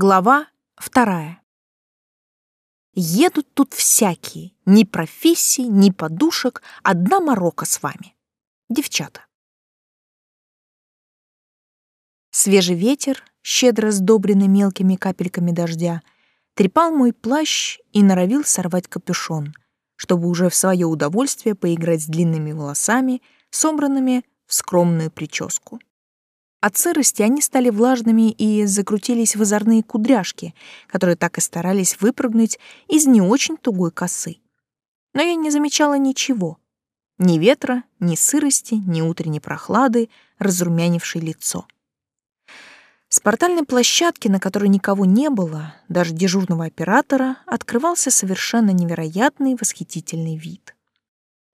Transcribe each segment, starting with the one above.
Глава вторая. Едут тут всякие, ни профессий, ни подушек, одна морока с вами. Девчата. Свежий ветер, щедро сдобренный мелкими капельками дождя, трепал мой плащ и норовил сорвать капюшон, чтобы уже в свое удовольствие поиграть с длинными волосами, собранными в скромную прическу. От сырости они стали влажными и закрутились в озорные кудряшки, которые так и старались выпрыгнуть из не очень тугой косы. Но я не замечала ничего. Ни ветра, ни сырости, ни утренней прохлады, разрумянившей лицо. С портальной площадки, на которой никого не было, даже дежурного оператора, открывался совершенно невероятный восхитительный вид.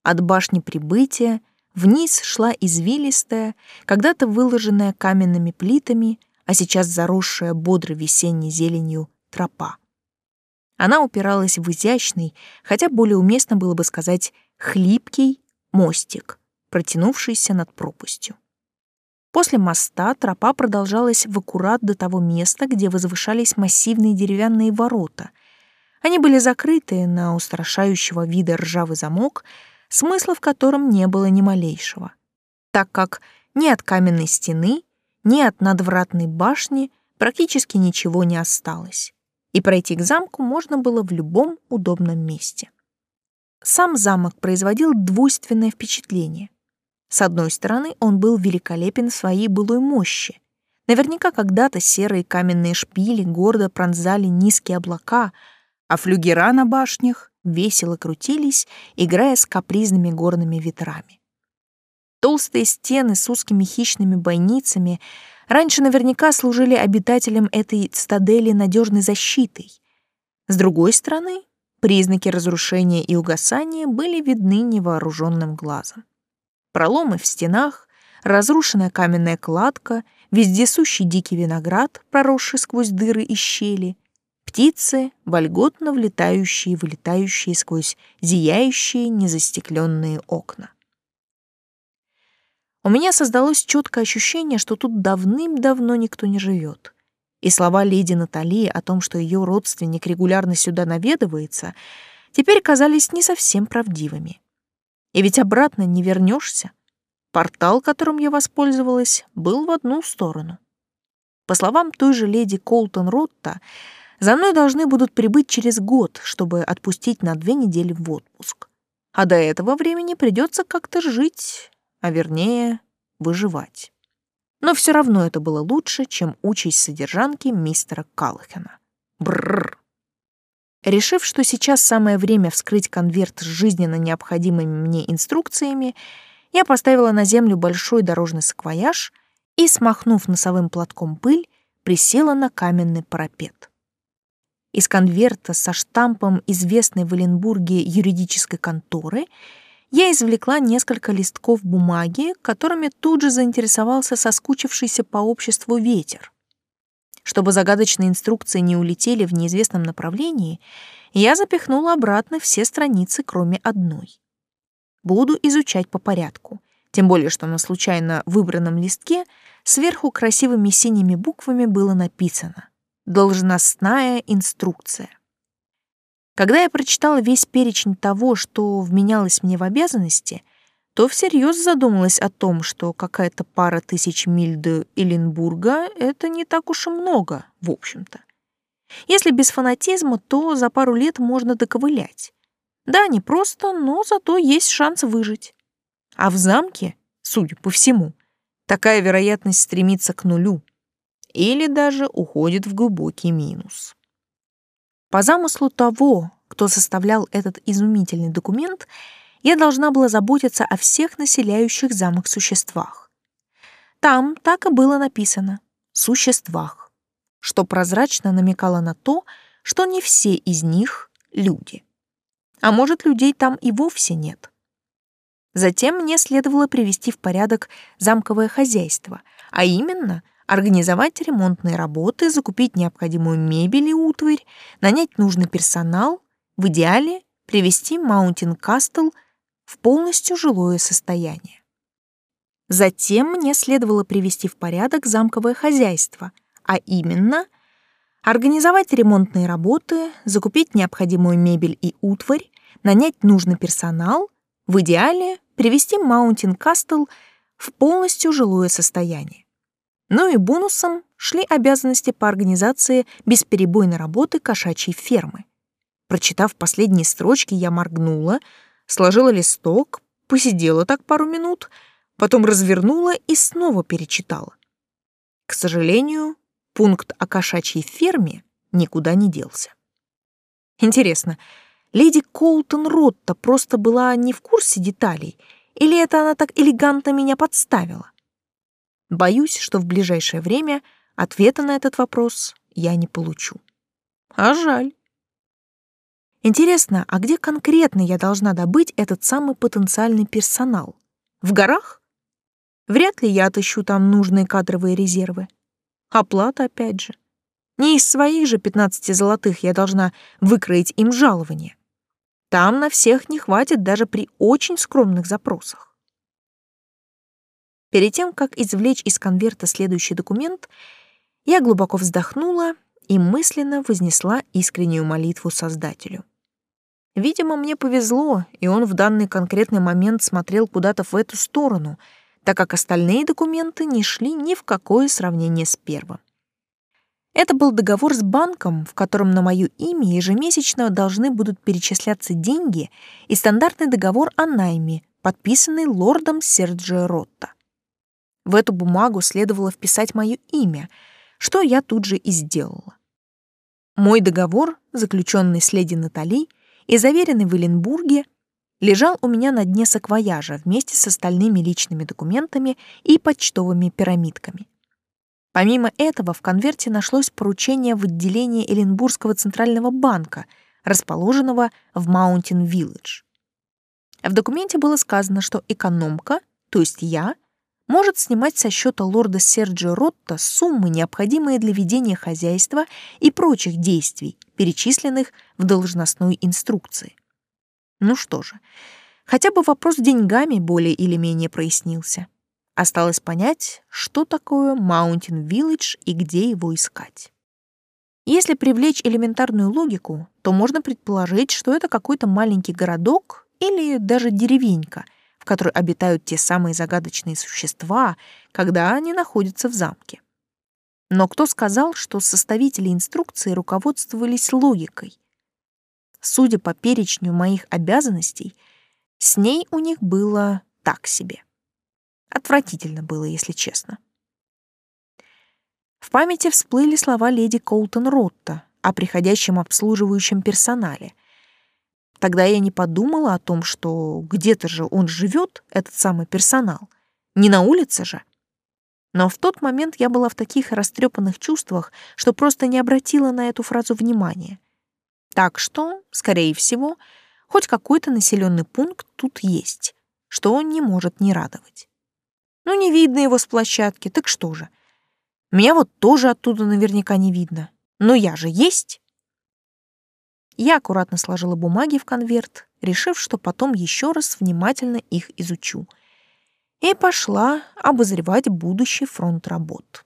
От башни прибытия — Вниз шла извилистая, когда-то выложенная каменными плитами, а сейчас заросшая бодрой весенней зеленью тропа. Она упиралась в изящный, хотя более уместно было бы сказать хлипкий мостик, протянувшийся над пропастью. После моста тропа продолжалась в аккурат до того места, где возвышались массивные деревянные ворота. Они были закрыты на устрашающего вида ржавый замок — смысла в котором не было ни малейшего, так как ни от каменной стены, ни от надвратной башни практически ничего не осталось, и пройти к замку можно было в любом удобном месте. Сам замок производил двойственное впечатление. С одной стороны, он был великолепен в своей былой мощи. Наверняка когда-то серые каменные шпили гордо пронзали низкие облака, а флюгера на башнях весело крутились, играя с капризными горными ветрами. Толстые стены с узкими хищными бойницами раньше наверняка служили обитателям этой цитадели надежной защитой. С другой стороны, признаки разрушения и угасания были видны невооруженным глазом. Проломы в стенах, разрушенная каменная кладка, вездесущий дикий виноград, проросший сквозь дыры и щели — птицы, вольготно влетающие и вылетающие сквозь зияющие незастекленные окна. У меня создалось четкое ощущение, что тут давным-давно никто не живет. И слова леди Натали о том, что ее родственник регулярно сюда наведывается, теперь казались не совсем правдивыми. И ведь обратно не вернешься. Портал, которым я воспользовалась, был в одну сторону. По словам той же леди Колтон Ротта, за мной должны будут прибыть через год, чтобы отпустить на две недели в отпуск. А до этого времени придется как-то жить, а вернее, выживать. Но все равно это было лучше, чем участь содержанки мистера Каллахена. Бррр. Решив, что сейчас самое время вскрыть конверт с жизненно необходимыми мне инструкциями, я поставила на землю большой дорожный саквояж и, смахнув носовым платком пыль, присела на каменный парапет. Из конверта со штампом известной в Эленбурге юридической конторы я извлекла несколько листков бумаги, которыми тут же заинтересовался соскучившийся по обществу ветер. Чтобы загадочные инструкции не улетели в неизвестном направлении, я запихнула обратно все страницы, кроме одной. Буду изучать по порядку, тем более что на случайно выбранном листке сверху красивыми синими буквами было написано Должностная инструкция. Когда я прочитала весь перечень того, что вменялось мне в обязанности, то всерьез задумалась о том, что какая-то пара тысяч миль до Эленбурга — это не так уж и много, в общем-то. Если без фанатизма, то за пару лет можно доковылять. Да, не просто, но зато есть шанс выжить. А в замке, судя по всему, такая вероятность стремится к нулю или даже уходит в глубокий минус. По замыслу того, кто составлял этот изумительный документ, я должна была заботиться о всех населяющих замок существах. Там так и было написано «существах», что прозрачно намекало на то, что не все из них — люди. А может, людей там и вовсе нет. Затем мне следовало привести в порядок замковое хозяйство, а именно — организовать ремонтные работы, закупить необходимую мебель и утварь, нанять нужный персонал, в идеале привести Маунтин Кастл в полностью жилое состояние. Затем мне следовало привести в порядок замковое хозяйство, а именно Организовать ремонтные работы, закупить необходимую мебель и утварь, нанять нужный персонал, в идеале привести Маунтин Кастл в полностью жилое состояние. Ну и бонусом шли обязанности по организации бесперебойной работы кошачьей фермы. Прочитав последние строчки, я моргнула, сложила листок, посидела так пару минут, потом развернула и снова перечитала. К сожалению, пункт о кошачьей ферме никуда не делся. Интересно, леди Коултон Ротта просто была не в курсе деталей, или это она так элегантно меня подставила? Боюсь, что в ближайшее время ответа на этот вопрос я не получу. А жаль. Интересно, а где конкретно я должна добыть этот самый потенциальный персонал? В горах? Вряд ли я отыщу там нужные кадровые резервы. Оплата опять же. Не из своих же 15 золотых я должна выкроить им жалование. Там на всех не хватит даже при очень скромных запросах. Перед тем, как извлечь из конверта следующий документ, я глубоко вздохнула и мысленно вознесла искреннюю молитву Создателю. Видимо, мне повезло, и он в данный конкретный момент смотрел куда-то в эту сторону, так как остальные документы не шли ни в какое сравнение с первым. Это был договор с банком, в котором на моё имя ежемесячно должны будут перечисляться деньги, и стандартный договор о найме, подписанный лордом Серджио Ротта. В эту бумагу следовало вписать моё имя, что я тут же и сделала. Мой договор, заключенный с леди Натали, и заверенный в Эленбурге, лежал у меня на дне саквояжа вместе с остальными личными документами и почтовыми пирамидками. Помимо этого в конверте нашлось поручение в отделении Эленбургского центрального банка, расположенного в Маунтин-Виллидж. В документе было сказано, что экономка, то есть я, может снимать со счета лорда Серджио Ротта суммы, необходимые для ведения хозяйства и прочих действий, перечисленных в должностной инструкции. Ну что же, хотя бы вопрос с деньгами более или менее прояснился. Осталось понять, что такое Маунтин Виллидж и где его искать. Если привлечь элементарную логику, то можно предположить, что это какой-то маленький городок или даже деревенька, в которой обитают те самые загадочные существа, когда они находятся в замке. Но кто сказал, что составители инструкции руководствовались логикой? Судя по перечню моих обязанностей, с ней у них было так себе. Отвратительно было, если честно. В памяти всплыли слова леди Колтон Ротта о приходящем обслуживающем персонале — Тогда я не подумала о том, что где-то же он живет, этот самый персонал. Не на улице же. Но в тот момент я была в таких растрепанных чувствах, что просто не обратила на эту фразу внимания. Так что, скорее всего, хоть какой-то населенный пункт тут есть, что он не может не радовать. Ну, не видно его с площадки, так что же? Меня вот тоже оттуда наверняка не видно. Но я же есть. Я аккуратно сложила бумаги в конверт, решив, что потом еще раз внимательно их изучу. И пошла обозревать будущий фронт работ.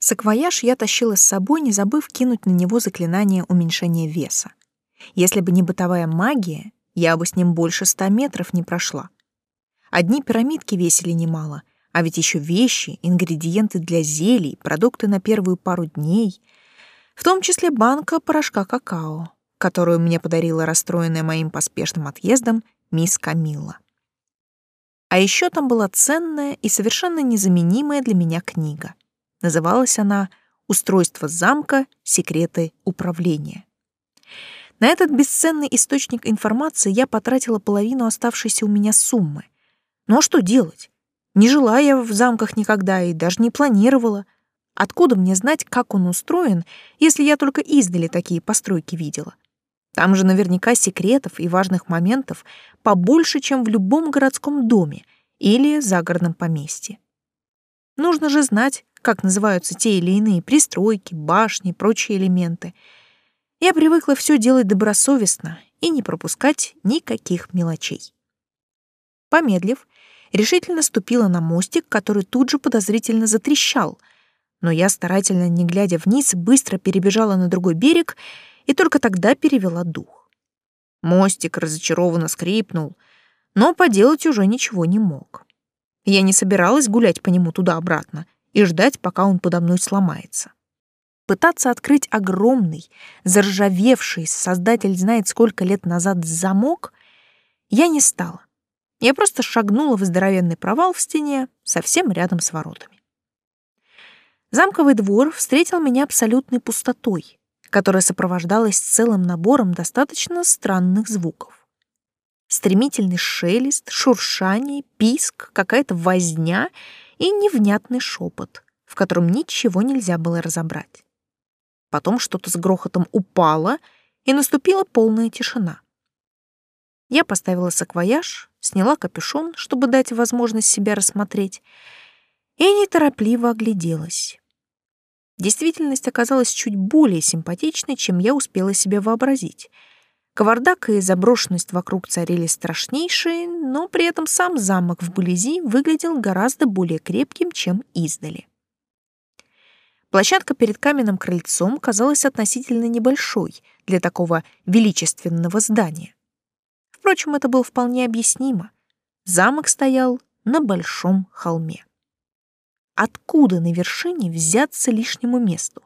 Саквояж я тащила с собой, не забыв кинуть на него заклинание уменьшения веса. Если бы не бытовая магия, я бы с ним больше ста метров не прошла. Одни пирамидки весили немало, а ведь еще вещи, ингредиенты для зелий, продукты на первую пару дней — в том числе банка порошка какао, которую мне подарила расстроенная моим поспешным отъездом мисс Камилла. А еще там была ценная и совершенно незаменимая для меня книга. Называлась она «Устройство замка. Секреты управления». На этот бесценный источник информации я потратила половину оставшейся у меня суммы. Ну а что делать? Не жила я в замках никогда и даже не планировала — Откуда мне знать, как он устроен, если я только издали такие постройки видела? Там же наверняка секретов и важных моментов побольше, чем в любом городском доме или загородном поместье. Нужно же знать, как называются те или иные пристройки, башни, прочие элементы. Я привыкла все делать добросовестно и не пропускать никаких мелочей. Помедлив, решительно ступила на мостик, который тут же подозрительно затрещал — Но я, старательно не глядя вниз, быстро перебежала на другой берег и только тогда перевела дух. Мостик разочарованно скрипнул, но поделать уже ничего не мог. Я не собиралась гулять по нему туда-обратно и ждать, пока он подо мной сломается. Пытаться открыть огромный, заржавевший, создатель знает сколько лет назад замок, я не стала. Я просто шагнула в здоровенный провал в стене, совсем рядом с воротами. Замковый двор встретил меня абсолютной пустотой, которая сопровождалась целым набором достаточно странных звуков. Стремительный шелест, шуршание, писк, какая-то возня и невнятный шепот, в котором ничего нельзя было разобрать. Потом что-то с грохотом упало, и наступила полная тишина. Я поставила саквояж, сняла капюшон, чтобы дать возможность себя рассмотреть, и неторопливо огляделась. Действительность оказалась чуть более симпатичной, чем я успела себе вообразить. Кавардак и заброшенность вокруг царили страшнейшие, но при этом сам замок вблизи выглядел гораздо более крепким, чем издали. Площадка перед каменным крыльцом казалась относительно небольшой для такого величественного здания. Впрочем, это было вполне объяснимо. Замок стоял на большом холме. Откуда на вершине взяться лишнему месту?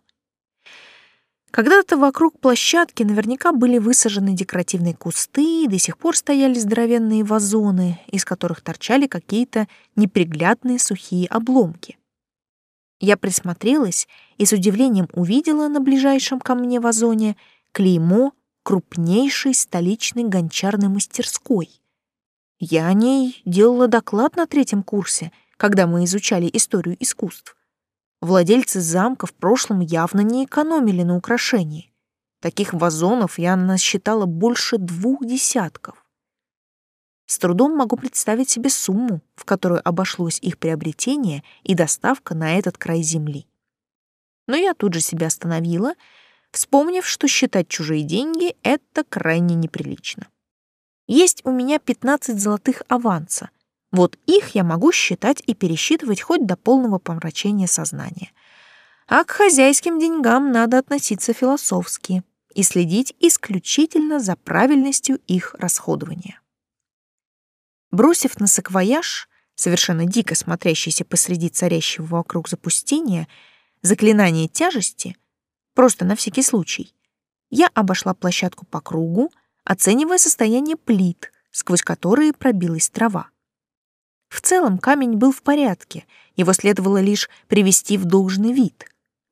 Когда-то вокруг площадки наверняка были высажены декоративные кусты, и до сих пор стояли здоровенные вазоны, из которых торчали какие-то неприглядные сухие обломки. Я присмотрелась и с удивлением увидела на ближайшем ко мне вазоне клеймо крупнейшей столичной гончарной мастерской. Я о ней делала доклад на третьем курсе — когда мы изучали историю искусств. Владельцы замка в прошлом явно не экономили на украшении. Таких вазонов я насчитала больше двух десятков. С трудом могу представить себе сумму, в которую обошлось их приобретение и доставка на этот край земли. Но я тут же себя остановила, вспомнив, что считать чужие деньги — это крайне неприлично. Есть у меня 15 золотых аванса, вот их я могу считать и пересчитывать хоть до полного помрачения сознания. А к хозяйским деньгам надо относиться философски и следить исключительно за правильностью их расходования. Бросив на саквояж, совершенно дико смотрящийся посреди царящего вокруг запустения, заклинание тяжести, просто на всякий случай, я обошла площадку по кругу, оценивая состояние плит, сквозь которые пробилась трава. В целом камень был в порядке, его следовало лишь привести в должный вид,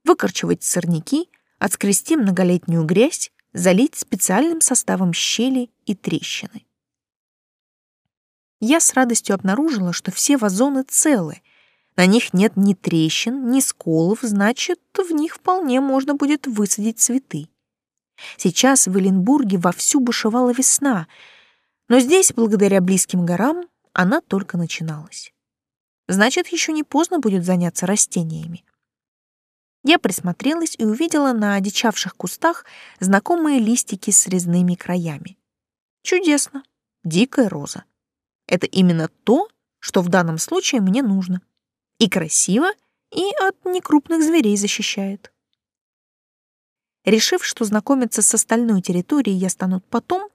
выкорчевать сорняки, отскрести многолетнюю грязь, залить специальным составом щели и трещины. Я с радостью обнаружила, что все вазоны целы, на них нет ни трещин, ни сколов, значит, в них вполне можно будет высадить цветы. Сейчас в Эленбурге вовсю бушевала весна, но здесь, благодаря близким горам, она только начиналась. Значит, еще не поздно будет заняться растениями. Я присмотрелась и увидела на одичавших кустах знакомые листики с резными краями. Чудесно. Дикая роза. Это именно то, что в данном случае мне нужно. И красиво, и от некрупных зверей защищает. Решив, что знакомиться с остальной территорией я стану потом,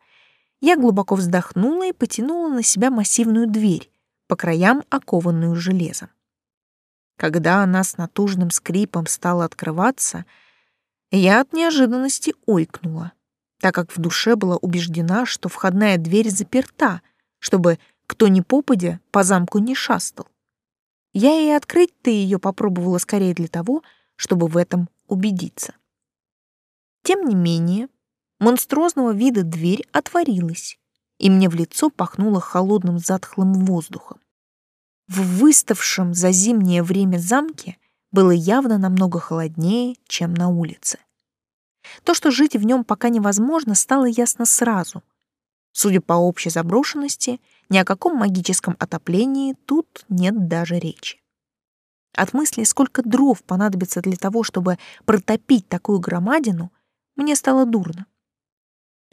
я глубоко вздохнула и потянула на себя массивную дверь, по краям окованную железом. Когда она с натужным скрипом стала открываться, я от неожиданности ойкнула, так как в душе была убеждена, что входная дверь заперта, чтобы кто ни попадя по замку не шастал. Я и открыть-то ее попробовала скорее для того, чтобы в этом убедиться. Тем не менее, монструозного вида дверь отворилась, и мне в лицо пахнуло холодным затхлым воздухом. В выставшем за зимнее время замке было явно намного холоднее, чем на улице. То, что жить в нем пока невозможно, стало ясно сразу. Судя по общей заброшенности, ни о каком магическом отоплении тут нет даже речи. От мысли, сколько дров понадобится для того, чтобы протопить такую громадину, мне стало дурно.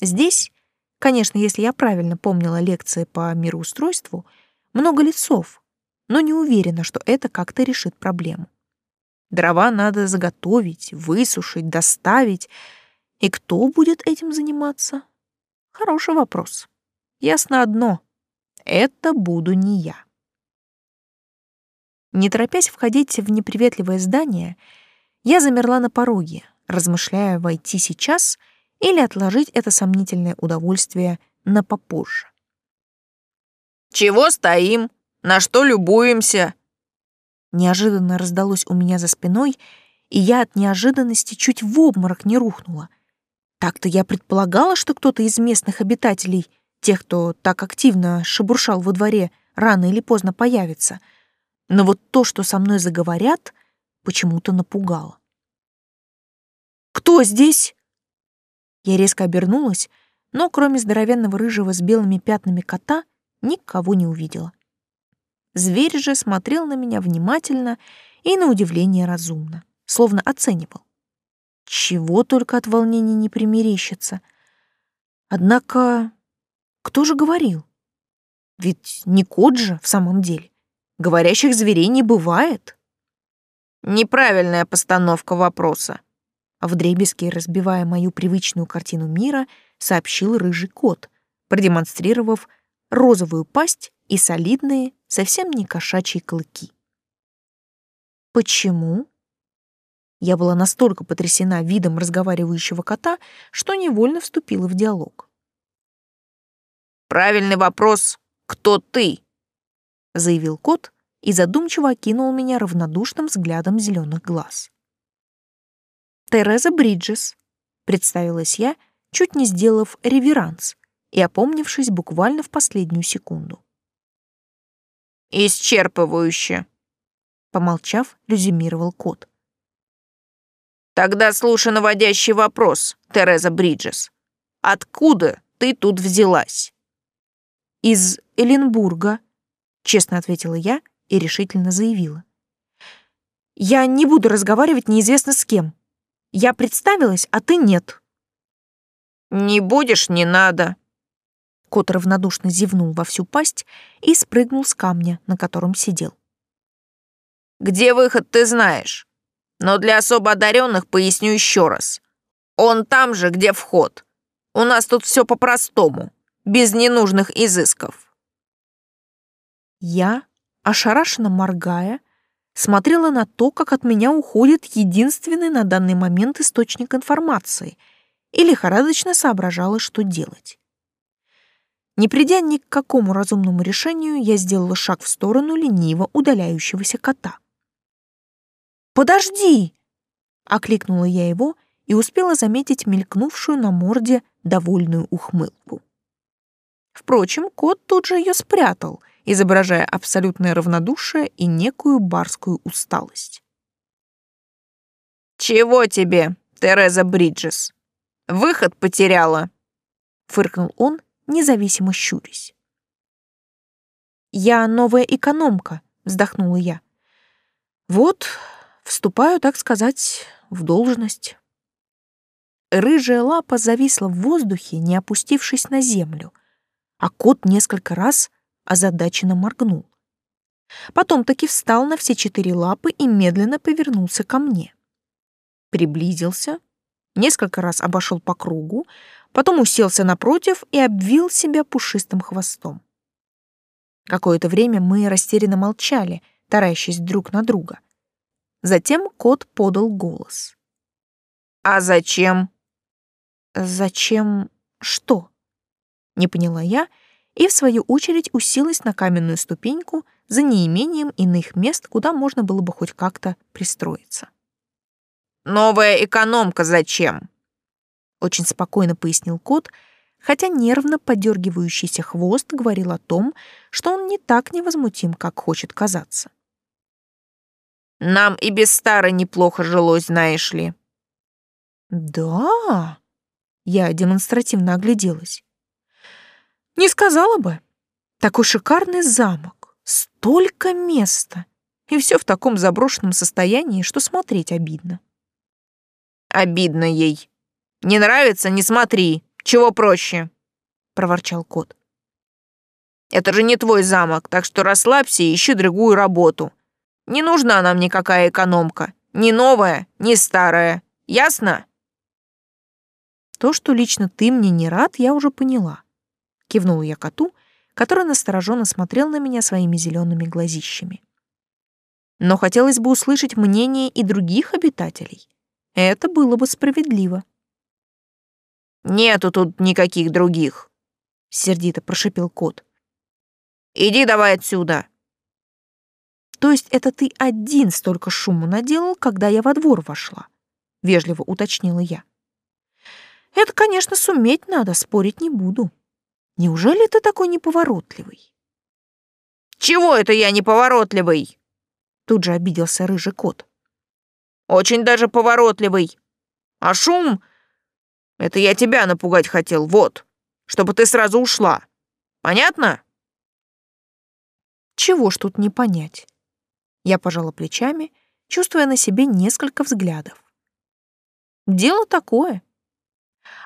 Здесь, конечно, если я правильно помнила лекции по мироустройству, много лицов, но не уверена, что это как-то решит проблему. Дрова надо заготовить, высушить, доставить. И кто будет этим заниматься? Хороший вопрос. Ясно одно. Это буду не я. Не торопясь входить в неприветливое здание, я замерла на пороге, размышляя, войти сейчас или отложить это сомнительное удовольствие на попозже. «Чего стоим? На что любуемся?» Неожиданно раздалось у меня за спиной, и я от неожиданности чуть в обморок не рухнула. Так-то я предполагала, что кто-то из местных обитателей, тех, кто так активно шебуршал во дворе, рано или поздно появится. Но вот то, что со мной заговорят, почему-то напугало. «Кто здесь?» Я резко обернулась, но кроме здоровенного рыжего с белыми пятнами кота никого не увидела. Зверь же смотрел на меня внимательно и, на удивление, разумно, словно оценивал. Чего только от волнения не примерещится. Однако, кто же говорил? Ведь не кот же в самом деле. Говорящих зверей не бывает. Неправильная постановка вопроса. Вдребезги разбивая мою привычную картину мира, сообщил рыжий кот, продемонстрировав розовую пасть и солидные, совсем не кошачьи клыки. Почему? Я была настолько потрясена видом разговаривающего кота, что невольно вступила в диалог. «Правильный вопрос «Кто ты?» — заявил кот и задумчиво окинул меня равнодушным взглядом зеленых глаз. «Тереза Бриджес», — представилась я, чуть не сделав реверанс и опомнившись буквально в последнюю секунду. «Исчерпывающе», — помолчав, резюмировал кот. Тогда слушай наводящий вопрос, Тереза Бриджес. Откуда ты тут взялась? Из Эленбурга, честно ответила я и решительно заявила. Я не буду разговаривать неизвестно с кем. Я представилась, а ты нет. Не будешь, не надо. Кот равнодушно зевнул во всю пасть и спрыгнул с камня, на котором сидел. Где выход, ты знаешь? Но для особо одаренных поясню еще раз. Он там же, где вход. У нас тут все по-простому, без ненужных изысков. Я, ошарашенно моргая, смотрела на то, как от меня уходит единственный на данный момент источник информации и лихорадочно соображала, что делать. Не придя ни к какому разумному решению, я сделала шаг в сторону лениво удаляющегося кота. «Подожди!» — окликнула я его и успела заметить мелькнувшую на морде довольную ухмылку. Впрочем, кот тут же ее спрятал, изображая абсолютное равнодушие и некую барскую усталость. «Чего тебе, Тереза Бриджес? Выход потеряла!» — фыркнул он, независимо щурясь. «Я новая экономка», — вздохнула я. «Вот, Вступаю, так сказать, в должность. Рыжая лапа зависла в воздухе, не опустившись на землю, а кот несколько раз озадаченно моргнул. Потом таки встал на все четыре лапы и медленно повернулся ко мне. Приблизился, несколько раз обошел по кругу, потом уселся напротив и обвил себя пушистым хвостом. Какое-то время мы растерянно молчали, таращась друг на друга. Затем кот подал голос. «А зачем?» «Зачем что?» Не поняла я и, в свою очередь, уселась на каменную ступеньку за неимением иных мест, куда можно было бы хоть как-то пристроиться. «Новая экономка зачем?» Очень спокойно пояснил кот, хотя нервно подергивающийся хвост говорил о том, что он не так невозмутим, как хочет казаться. Нам и без старой неплохо жилось, знаешь ли». «Да?» Я демонстративно огляделась. «Не сказала бы. Такой шикарный замок, столько места, и все в таком заброшенном состоянии, что смотреть обидно». «Обидно ей. Не нравится — не смотри. Чего проще?» — проворчал кот. «Это же не твой замок, так что расслабься и ищи другую работу. Не нужна нам никакая экономка. Ни новая, ни старая. Ясно? То, что лично ты мне не рад, я уже поняла. Кивнула я коту, который настороженно смотрел на меня своими зелеными глазищами. Но хотелось бы услышать мнение и других обитателей. Это было бы справедливо. «Нету тут никаких других», — сердито прошипел кот. «Иди давай отсюда». «То есть это ты один столько шума наделал, когда я во двор вошла?» — вежливо уточнила я. «Это, конечно, суметь надо, спорить не буду. Неужели ты такой неповоротливый?» «Чего это я неповоротливый?» Тут же обиделся рыжий кот. «Очень даже поворотливый. А шум — это я тебя напугать хотел, вот, чтобы ты сразу ушла. Понятно?» Чего ж тут не понять? Я пожала плечами, чувствуя на себе несколько взглядов. Дело такое.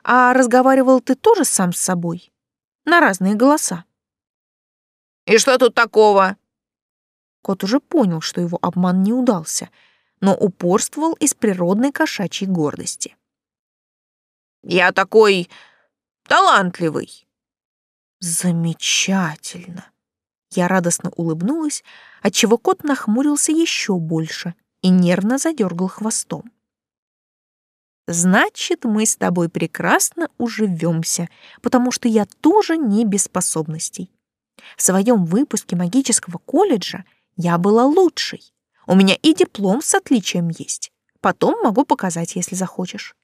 А разговаривал ты тоже сам с собой? На разные голоса. «И что тут такого?» Кот уже понял, что его обман не удался, но упорствовал из природной кошачьей гордости. «Я такой талантливый». «Замечательно!» Я радостно улыбнулась, отчего кот нахмурился еще больше и нервно задергал хвостом. «Значит, мы с тобой прекрасно уживемся, потому что я тоже не без способностей. В своем выпуске магического колледжа я была лучшей. У меня и диплом с отличием есть. Потом могу показать, если захочешь».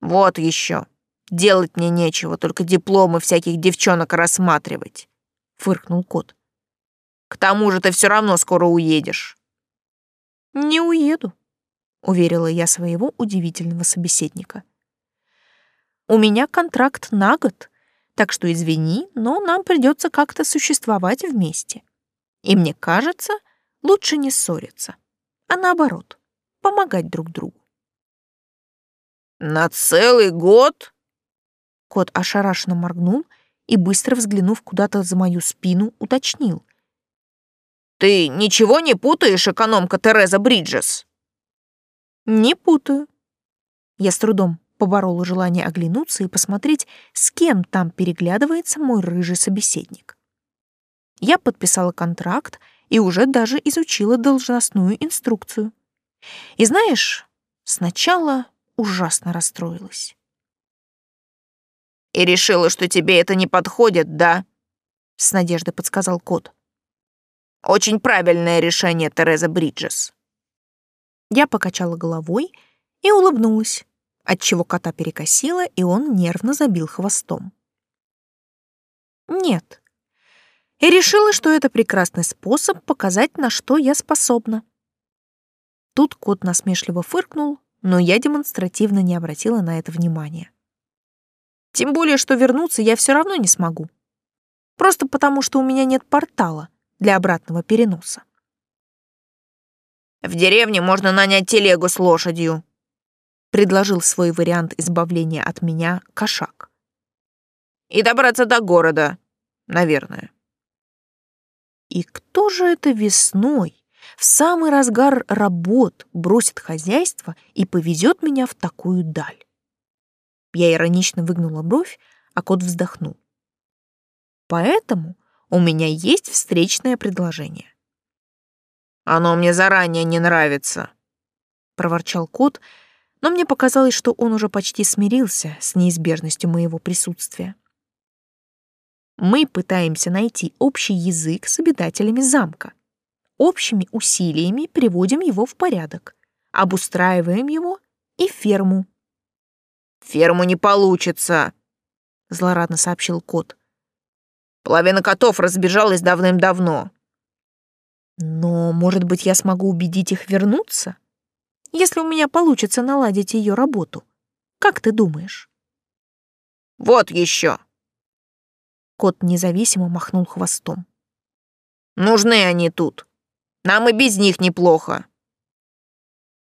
«Вот еще. Делать мне нечего, только дипломы всяких девчонок рассматривать». — фыркнул кот. «К тому же ты все равно скоро уедешь». «Не уеду», — уверила я своего удивительного собеседника. «У меня контракт на год, так что извини, но нам придется как-то существовать вместе. И мне кажется, лучше не ссориться, а наоборот, помогать друг другу». «На целый год?» Кот ошарашенно моргнул и, быстро взглянув куда-то за мою спину, уточнил. «Ты ничего не путаешь, экономка Тереза Бриджес?» «Не путаю». Я с трудом поборола желание оглянуться и посмотреть, с кем там переглядывается мой рыжий собеседник. Я подписала контракт и уже даже изучила должностную инструкцию. И знаешь, сначала ужасно расстроилась. И решила, что тебе это не подходит, да?» С надеждой подсказал кот. «Очень правильное решение, Тереза Бриджес». Я покачала головой и улыбнулась, отчего кота перекосило, и он нервно забил хвостом. «Нет». И решила, что это прекрасный способ показать, на что я способна. Тут кот насмешливо фыркнул, но я демонстративно не обратила на это внимания. Тем более, что вернуться я все равно не смогу. Просто потому, что у меня нет портала для обратного переноса. «В деревне можно нанять телегу с лошадью», — предложил свой вариант избавления от меня кошак. «И добраться до города, наверное». И кто же это весной, в самый разгар работ, бросит хозяйство и повезет меня в такую даль? Я иронично выгнула бровь, а кот вздохнул. Поэтому у меня есть встречное предложение. Оно мне заранее не нравится, проворчал кот, но мне показалось, что он уже почти смирился с неизбежностью моего присутствия. Мы пытаемся найти общий язык с обитателями замка. Общими усилиями приводим его в порядок, обустраиваем его и ферму, Ферму не получится, злорадно сообщил кот. Половина котов разбежалась давным-давно. Но, может быть, я смогу убедить их вернуться? Если у меня получится наладить ее работу. Как ты думаешь? Вот еще. Кот независимо махнул хвостом. Нужны они тут. Нам и без них неплохо.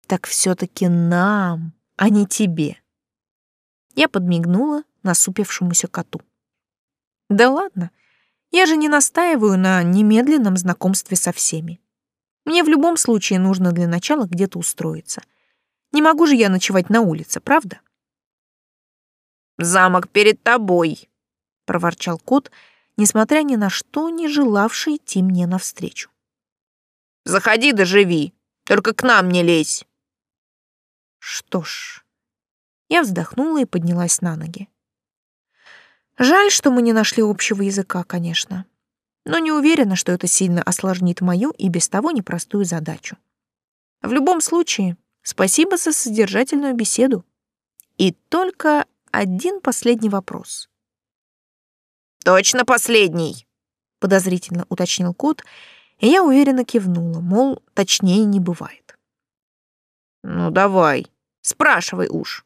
Так все-таки нам, а не тебе. Я подмигнула насупившемуся коту. Да ладно, я же не настаиваю на немедленном знакомстве со всеми. Мне в любом случае нужно для начала где-то устроиться. Не могу же я ночевать на улице, правда? «Замок перед тобой», — проворчал кот, несмотря ни на что не желавший идти мне навстречу. «Заходи да живи, только к нам не лезь». Что ж, я вздохнула и поднялась на ноги. Жаль, что мы не нашли общего языка, конечно но не уверена, что это сильно осложнит мою и без того непростую задачу. В любом случае, спасибо за содержательную беседу. И только один последний вопрос. «Точно последний?» — подозрительно уточнил кот, и я уверенно кивнула, мол, точнее не бывает. «Ну давай, спрашивай уж».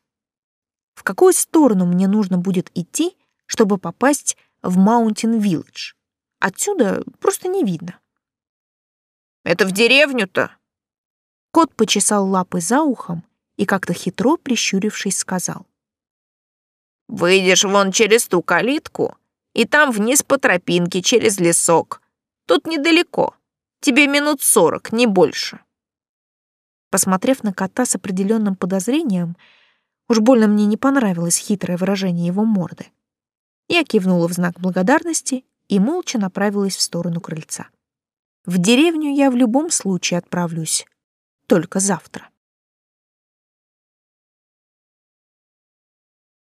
В какую сторону мне нужно будет идти, чтобы попасть в Маунтин-Виллидж? Отсюда просто не видно. Это в деревню-то? Кот почесал лапы за ухом и как-то хитро прищурившись сказал. Выйдешь вон через ту калитку, и там вниз по тропинке через лесок. Тут недалеко. Тебе минут сорок, не больше. Посмотрев на кота с определенным подозрением, уж больно мне не понравилось хитрое выражение его морды. Я кивнула в знак благодарности и молча направилась в сторону крыльца. В деревню я в любом случае отправлюсь, только завтра.